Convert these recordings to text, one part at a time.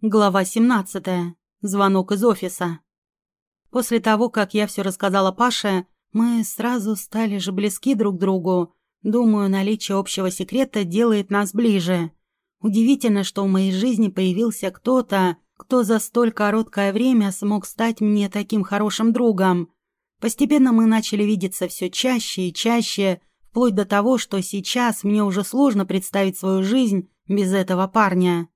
Глава 17. Звонок из офиса. После того, как я все рассказала Паше, мы сразу стали же близки друг другу. Думаю, наличие общего секрета делает нас ближе. Удивительно, что в моей жизни появился кто-то, кто за столь короткое время смог стать мне таким хорошим другом. Постепенно мы начали видеться все чаще и чаще, вплоть до того, что сейчас мне уже сложно представить свою жизнь без этого парня.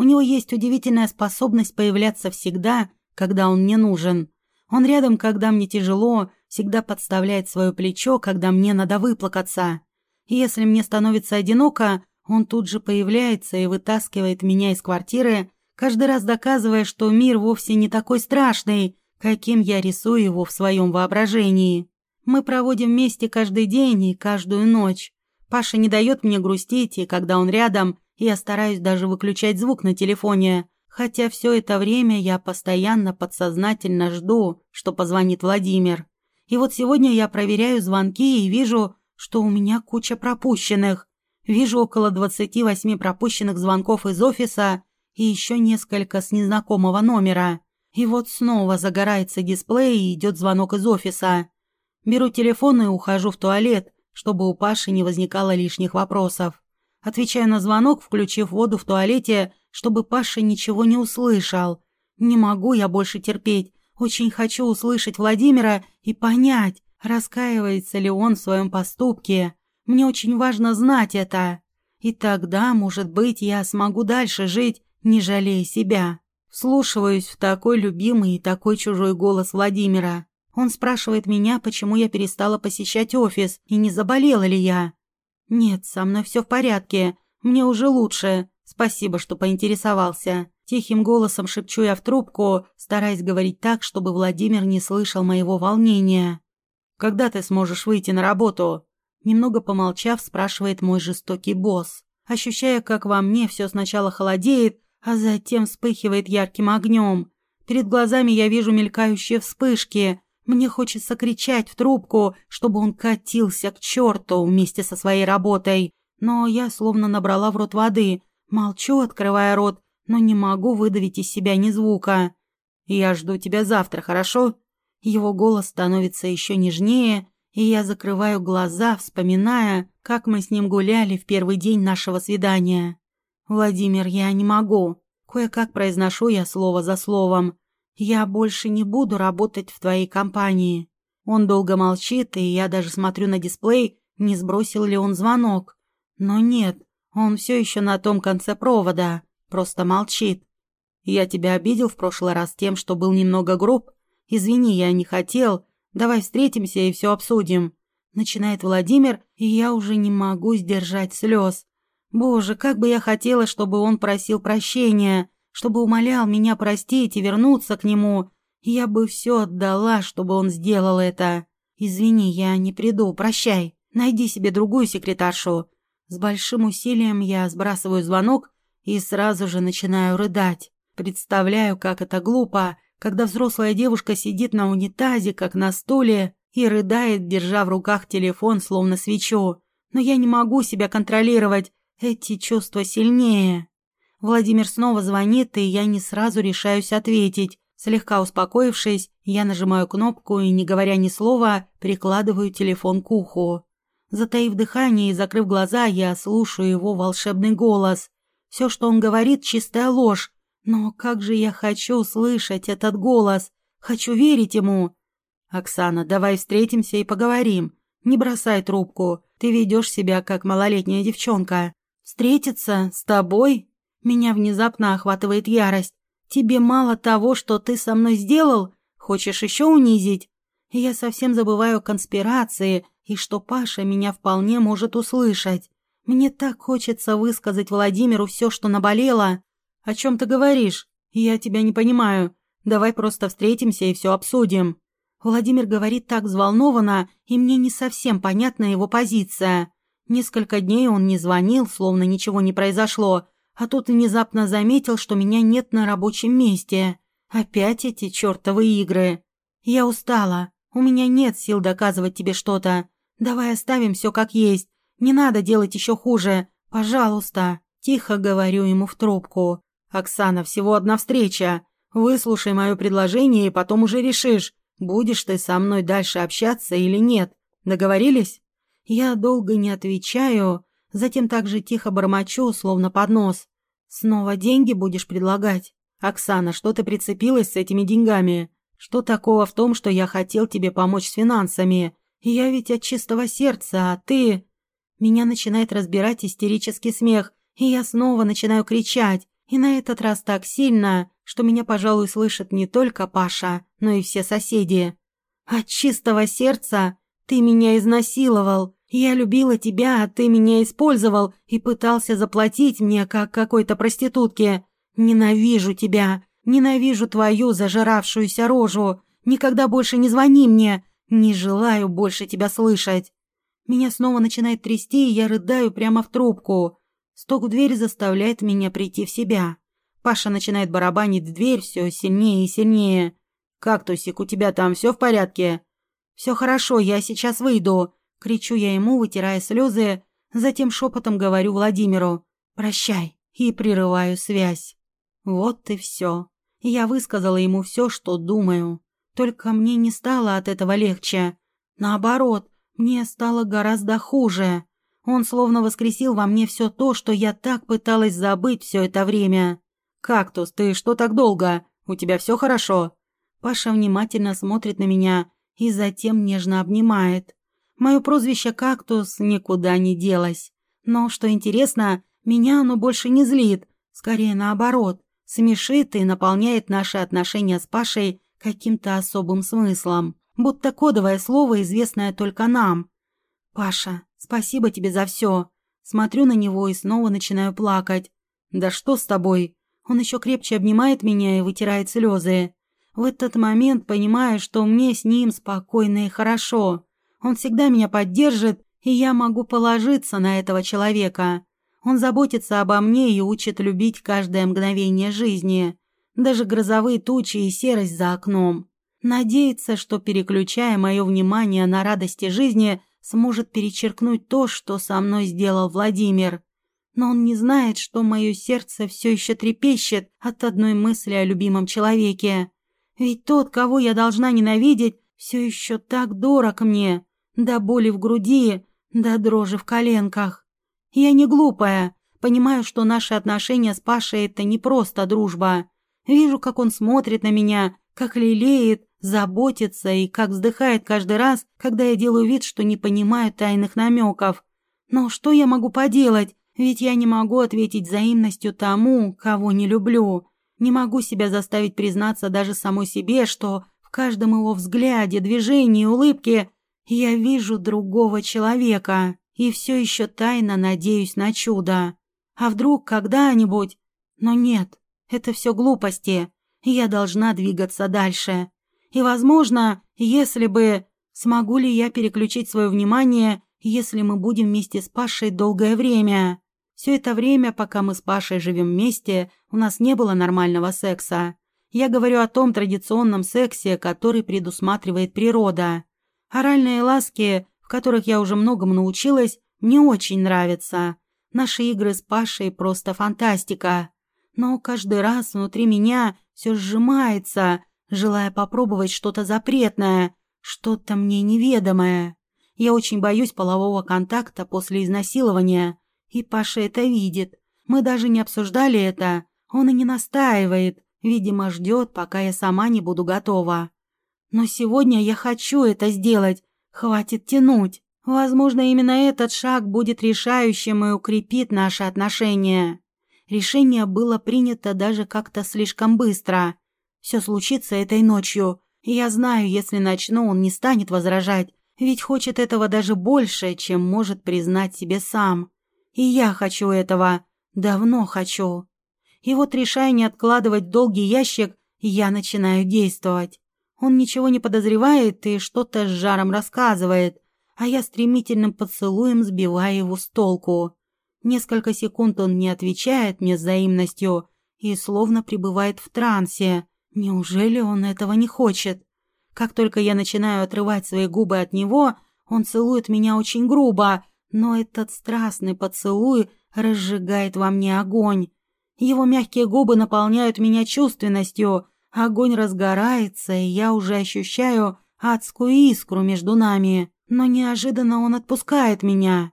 У него есть удивительная способность появляться всегда, когда он мне нужен. Он рядом, когда мне тяжело, всегда подставляет свое плечо, когда мне надо выплакаться. И если мне становится одиноко, он тут же появляется и вытаскивает меня из квартиры, каждый раз доказывая, что мир вовсе не такой страшный, каким я рисую его в своем воображении. Мы проводим вместе каждый день и каждую ночь. Паша не дает мне грустить, и когда он рядом, я стараюсь даже выключать звук на телефоне, хотя все это время я постоянно подсознательно жду, что позвонит Владимир. И вот сегодня я проверяю звонки и вижу, что у меня куча пропущенных. Вижу около 28 пропущенных звонков из офиса и еще несколько с незнакомого номера. И вот снова загорается дисплей и идет звонок из офиса. Беру телефон и ухожу в туалет, чтобы у Паши не возникало лишних вопросов. Отвечаю на звонок, включив воду в туалете, чтобы Паша ничего не услышал. Не могу я больше терпеть. Очень хочу услышать Владимира и понять, раскаивается ли он в своем поступке. Мне очень важно знать это. И тогда, может быть, я смогу дальше жить, не жалея себя. Вслушиваюсь в такой любимый и такой чужой голос Владимира. Он спрашивает меня, почему я перестала посещать офис и не заболела ли я. «Нет, со мной все в порядке. Мне уже лучше. Спасибо, что поинтересовался». Тихим голосом шепчу я в трубку, стараясь говорить так, чтобы Владимир не слышал моего волнения. «Когда ты сможешь выйти на работу?» Немного помолчав, спрашивает мой жестокий босс. Ощущая, как во мне все сначала холодеет, а затем вспыхивает ярким огнем. Перед глазами я вижу мелькающие вспышки, мне хочется кричать в трубку, чтобы он катился к черту вместе со своей работой. Но я словно набрала в рот воды. Молчу, открывая рот, но не могу выдавить из себя ни звука. «Я жду тебя завтра, хорошо?» Его голос становится еще нежнее, и я закрываю глаза, вспоминая, как мы с ним гуляли в первый день нашего свидания. «Владимир, я не могу». Кое-как произношу я слово за словом. «Я больше не буду работать в твоей компании». Он долго молчит, и я даже смотрю на дисплей, не сбросил ли он звонок. Но нет, он все еще на том конце провода, просто молчит. «Я тебя обидел в прошлый раз тем, что был немного груб? Извини, я не хотел. Давай встретимся и все обсудим». Начинает Владимир, и я уже не могу сдержать слез. Боже, как бы я хотела, чтобы он просил прощения чтобы умолял меня простить и вернуться к нему. Я бы все отдала, чтобы он сделал это. Извини, я не приду, прощай. Найди себе другую секретаршу. С большим усилием я сбрасываю звонок и сразу же начинаю рыдать. Представляю, как это глупо, когда взрослая девушка сидит на унитазе, как на стуле, и рыдает, держа в руках телефон, словно свечу. Но я не могу себя контролировать, эти чувства сильнее. Владимир снова звонит, и я не сразу решаюсь ответить. Слегка успокоившись, я нажимаю кнопку и, не говоря ни слова, прикладываю телефон к уху. Затаив дыхание и закрыв глаза, я слушаю его волшебный голос. Все, что он говорит, чистая ложь. Но как же я хочу слышать этот голос. Хочу верить ему. «Оксана, давай встретимся и поговорим. Не бросай трубку. Ты ведешь себя, как малолетняя девчонка. Встретиться с тобой меня внезапно охватывает ярость. Тебе мало того, что ты со мной сделал? Хочешь еще унизить? Я совсем забываю конспирации и что Паша меня вполне может услышать. Мне так хочется высказать Владимиру все, что наболело. О чем ты говоришь? Я тебя не понимаю. Давай просто встретимся и все обсудим. Владимир говорит так взволнованно, и мне не совсем понятна его позиция. Несколько дней он не звонил, словно ничего не произошло, а тут внезапно заметил, что меня нет на рабочем месте. Опять эти чертовы игры. Я устала. У меня нет сил доказывать тебе что-то. Давай оставим все как есть. Не надо делать еще хуже. Пожалуйста. Тихо говорю ему в трубку. «Оксана, всего одна встреча. Выслушай мое предложение и потом уже решишь, будешь ты со мной дальше общаться или нет. Договорились?» Я долго не отвечаю, затем также тихо бормочу, словно под нос. «Снова деньги будешь предлагать?» «Оксана, что ты прицепилась с этими деньгами? Что такого в том, что я хотел тебе помочь с финансами? Я ведь от чистого сердца, а ты...» Меня начинает разбирать истерический смех, и я снова начинаю кричать, и на этот раз так сильно, что меня, пожалуй, слышит не только Паша, но и все соседи. «От чистого сердца ты меня изнасиловал. Я любила тебя, а ты меня использовал и пытался заплатить мне, как какой-то проститутке. Ненавижу тебя, ненавижу твою зажиравшуюся рожу. Никогда больше не звони мне, не желаю больше тебя слышать». Меня снова начинает трясти, и я рыдаю прямо в трубку. Стук в дверь заставляет меня прийти в себя. Паша начинает барабанить в дверь все сильнее и сильнее. «Кактусик, у тебя там все в порядке?» «Все хорошо, я сейчас выйду», — кричу я ему, вытирая слезы, затем шепотом говорю Владимиру «Прощай» и прерываю связь. Вот и все. Я высказала ему все, что думаю. Только мне не стало от этого легче. Наоборот, мне стало гораздо хуже. Он словно воскресил во мне все то, что я так пыталась забыть все это время. «Кактус, ты что так долго? У тебя все хорошо?» Паша внимательно смотрит на меня и затем нежно обнимает. Мое прозвище «Кактус» никуда не делось. Но, что интересно, меня оно больше не злит, скорее наоборот, смешит и наполняет наши отношения с Пашей каким-то особым смыслом, будто кодовое слово, известное только нам. «Паша, спасибо тебе за все». Смотрю на него и снова начинаю плакать. «Да что с тобой?» Он еще крепче обнимает меня и вытирает слезы. В этот момент понимаю, что мне с ним спокойно и хорошо. Он всегда меня поддержит, и я могу положиться на этого человека. Он заботится обо мне и учит любить каждое мгновение жизни, даже грозовые тучи и серость за окном. Надеется, что, переключая мое внимание на радости жизни, сможет перечеркнуть то, что со мной сделал Владимир. Но он не знает, что мое сердце все еще трепещет от одной мысли о любимом человеке. Ведь тот, кого я должна ненавидеть, все еще так дорог мне, до боли в груди, до дрожи в коленках. Я не глупая, понимаю, что наши отношения с Пашей – это не просто дружба. Вижу, как он смотрит на меня, как лелеет, заботится и как вздыхает каждый раз, когда я делаю вид, что не понимаю тайных намеков. Но что я могу поделать, ведь я не могу ответить взаимностью тому, кого не люблю. Не могу себя заставить признаться даже самой себе, что в каждом его взгляде, движении, улыбке я вижу другого человека и все еще тайно надеюсь на чудо. А вдруг когда-нибудь... Но нет, это все глупости. Я должна двигаться дальше. И, возможно, если бы... Смогу ли я переключить свое внимание, если мы будем вместе с Пашей долгое время? Все это время, пока мы с Пашей живем вместе, у нас не было нормального секса. Я говорю о том традиционном сексе, который предусматривает природа. Оральные ласки, в которых я уже многому научилась, мне очень нравятся. Наши игры с Пашей просто фантастика. Но каждый раз внутри меня все сжимается, желая попробовать что-то запретное, что-то мне неведомое. Я очень боюсь полового контакта после изнасилования, и Паша это видит. Мы даже не обсуждали это, он и не настаивает, видимо, ждет, пока я сама не буду готова. Но сегодня я хочу это сделать, хватит тянуть. Возможно, именно этот шаг будет решающим и укрепит наши отношения. Решение было принято даже как-то слишком быстро. Все случится этой ночью. Я знаю, если начну, он не станет возражать, ведь хочет этого даже больше, чем может признать себе сам. И я хочу этого. Давно хочу. И вот, решая не откладывать долгий ящик, я начинаю действовать. Он ничего не подозревает и что-то с жаром рассказывает, а я стремительным поцелуем сбиваю его с толку. Несколько секунд он не отвечает мне взаимностью и словно пребывает в трансе. Неужели он этого не хочет? Как только я начинаю отрывать свои губы от него, он целует меня очень грубо, но этот страстный поцелуй разжигает во мне огонь. Его мягкие губы наполняют меня чувственностью, огонь разгорается, и я уже ощущаю адскую искру между нами. Но неожиданно он отпускает меня.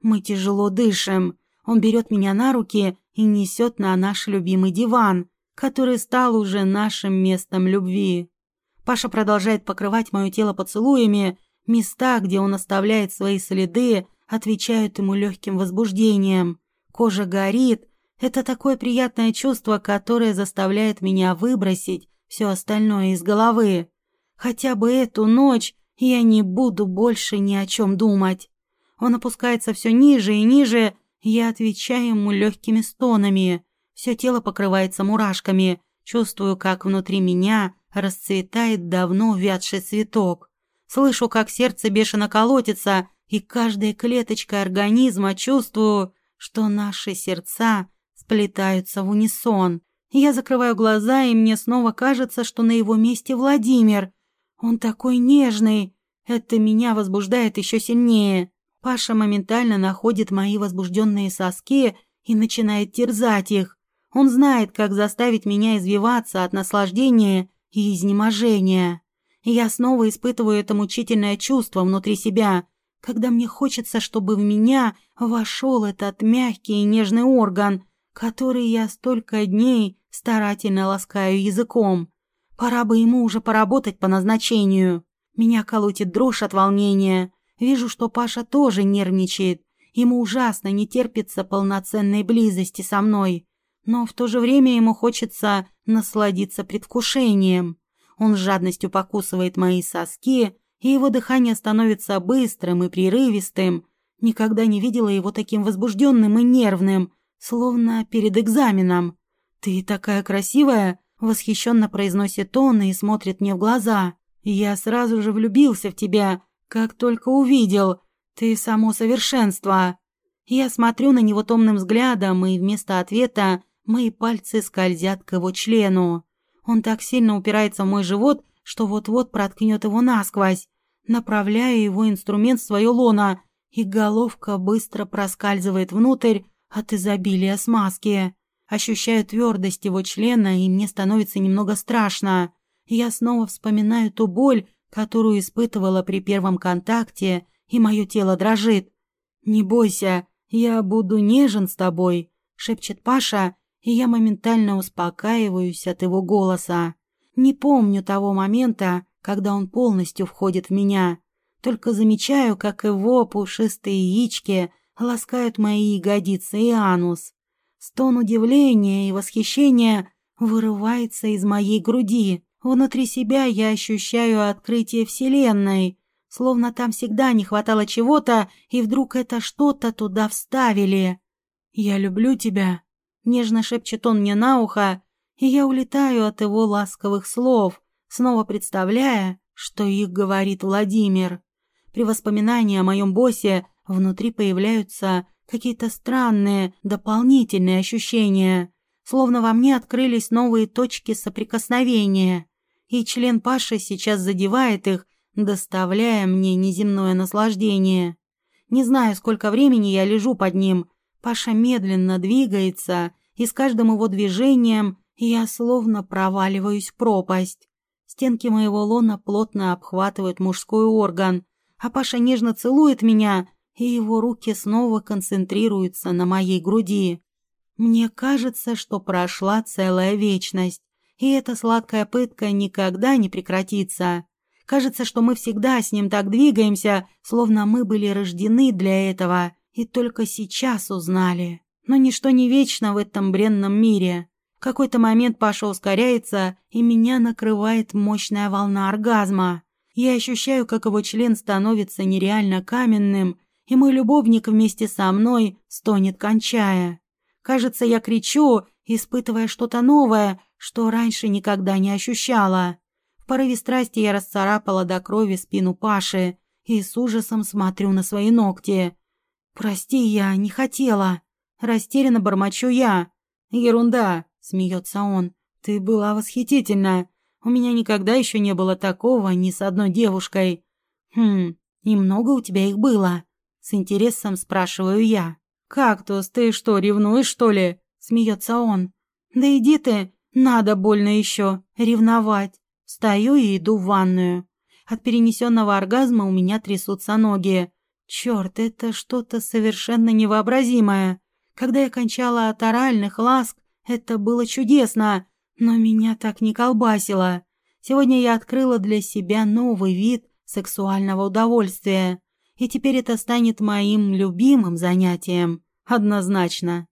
Мы тяжело дышим. Он берет меня на руки и несет на наш любимый диван, который стал уже нашим местом любви. Паша продолжает покрывать мое тело поцелуями, места, где он оставляет свои следы, отвечают ему легким возбуждением. Кожа горит. Это такое приятное чувство, которое заставляет меня выбросить все остальное из головы. Хотя бы эту ночь я не буду больше ни о чем думать. Он опускается все ниже и ниже, я отвечаю ему легкими стонами. Все тело покрывается мурашками, чувствую, как внутри меня расцветает давно увядший цветок. Слышу, как сердце бешено колотится, и каждая клеточка организма чувствую, что наши сердца сплетаются в унисон. Я закрываю глаза, и мне снова кажется, что на его месте Владимир. Он такой нежный. Это меня возбуждает еще сильнее. Паша моментально находит мои возбужденные соски и начинает терзать их. Он знает, как заставить меня извиваться от наслаждения и изнеможения. я снова испытываю это мучительное чувство внутри себя, когда мне хочется, чтобы в меня вошел этот мягкий и нежный орган, который я столько дней старательно ласкаю языком. Пора бы ему уже поработать по назначению. Меня колотит дрожь от волнения. Вижу, что Паша тоже нервничает. Ему ужасно не терпится полноценной близости со мной. Но в то же время ему хочется насладиться предвкушением. Он с жадностью покусывает мои соски, и его дыхание становится быстрым и прерывистым. Никогда не видела его таким возбужденным и нервным, словно перед экзаменом. «Ты такая красивая!» Восхищенно произносит он и смотрит мне в глаза. Я сразу же влюбился в тебя, как только увидел. Ты само совершенство. Я смотрю на него томным взглядом, и вместо ответа мои пальцы скользят к его члену. Он так сильно упирается в мой живот, что вот-вот проткнет его насквозь. Направляю его инструмент в свое лоно, и головка быстро проскальзывает внутрь от изобилия смазки. Ощущаю твердость его члена, и мне становится немного страшно. Я снова вспоминаю ту боль, которую испытывала при первом контакте, и мое тело дрожит. «Не бойся, я буду нежен с тобой», — шепчет Паша, и я моментально успокаиваюсь от его голоса. Не помню того момента, когда он полностью входит в меня. Только замечаю, как его пушистые яички ласкают мои ягодицы и анус. Стон удивления и восхищения вырывается из моей груди. Внутри себя я ощущаю открытие Вселенной, словно там всегда не хватало чего-то, и вдруг это что-то туда вставили. «Я люблю тебя», — нежно шепчет он мне на ухо, и я улетаю от его ласковых слов, снова представляя, что их говорит Владимир. При воспоминании о моем боссе внутри появляются какие-то странные, дополнительные ощущения, словно во мне открылись новые точки соприкосновения, и член Паши сейчас задевает их, доставляя мне неземное наслаждение. Не знаю, сколько времени я лежу под ним. Паша медленно двигается, и с каждым его движением я словно проваливаюсь в пропасть. Стенки моего лона плотно обхватывают мужской орган, а Паша нежно целует меня, и его руки снова концентрируются на моей груди. Мне кажется, что прошла целая вечность, и эта сладкая пытка никогда не прекратится. Кажется, что мы всегда с ним так двигаемся, словно мы были рождены для этого и только сейчас узнали. Но ничто не вечно в этом бренном мире. В какой-то момент Паша ускоряется, и меня накрывает мощная волна оргазма. Я ощущаю, как его член становится нереально каменным, и мой любовник вместе со мной стонет, кончая. Кажется, я кричу, испытывая что-то новое, что раньше никогда не ощущала. В порыве страсти я расцарапала до крови спину Паши и с ужасом смотрю на свои ногти. «Прости, я не хотела». Растерянно бормочу я. «Ерунда», — смеется он. «Ты была восхитительна. У меня никогда еще не было такого ни с одной девушкой». «Хм, и много у тебя их было?» С интересом спрашиваю я. «Кактус, ты что, ревнуешь, что ли?» смеется он. Да иди ты, надо больно еще, ревновать. Встаю и иду в ванную. От перенесенного оргазма у меня трясутся ноги. Черт, это что-то совершенно невообразимое. Когда я кончала от оральных ласк, это было чудесно, но меня так не колбасило. Сегодня я открыла для себя новый вид сексуального удовольствия, и теперь это станет моим любимым занятием, однозначно.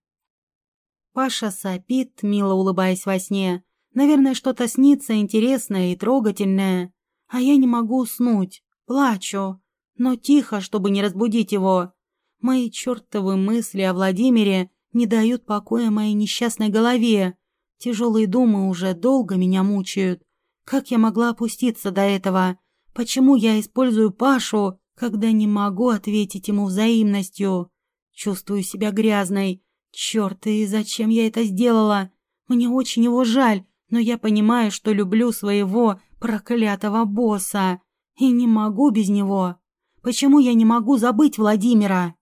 Паша сопит, мило улыбаясь во сне. Наверное, что-то снится интересное и трогательное. А я не могу уснуть, плачу, но тихо, чтобы не разбудить его. Мои чертовы мысли о Владимире не дают покоя моей несчастной голове. Тяжелые думы уже долго меня мучают. Как я могла опуститься до этого? Почему я использую Пашу, когда не могу ответить ему взаимностью? Чувствую себя грязной. Черт, и зачем я это сделала? Мне очень его жаль, но я понимаю, что люблю своего проклятого босса. И не могу без него. Почему я не могу забыть Владимира?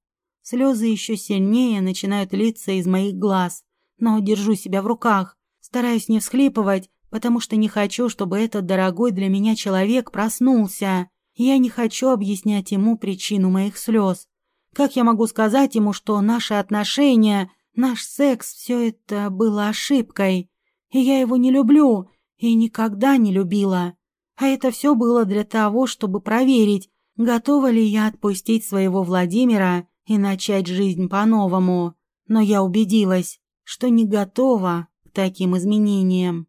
Слезы еще сильнее начинают литься из моих глаз, но держу себя в руках, стараюсь не всхлипывать, потому что не хочу, чтобы этот дорогой для меня человек проснулся. Я не хочу объяснять ему причину моих слез. Как я могу сказать ему, что наши отношения, наш секс, все это было ошибкой, и я его не люблю и никогда не любила. А это все было для того, чтобы проверить, готова ли я отпустить своего Владимира и начать жизнь по-новому. Но я убедилась, что не готова к таким изменениям.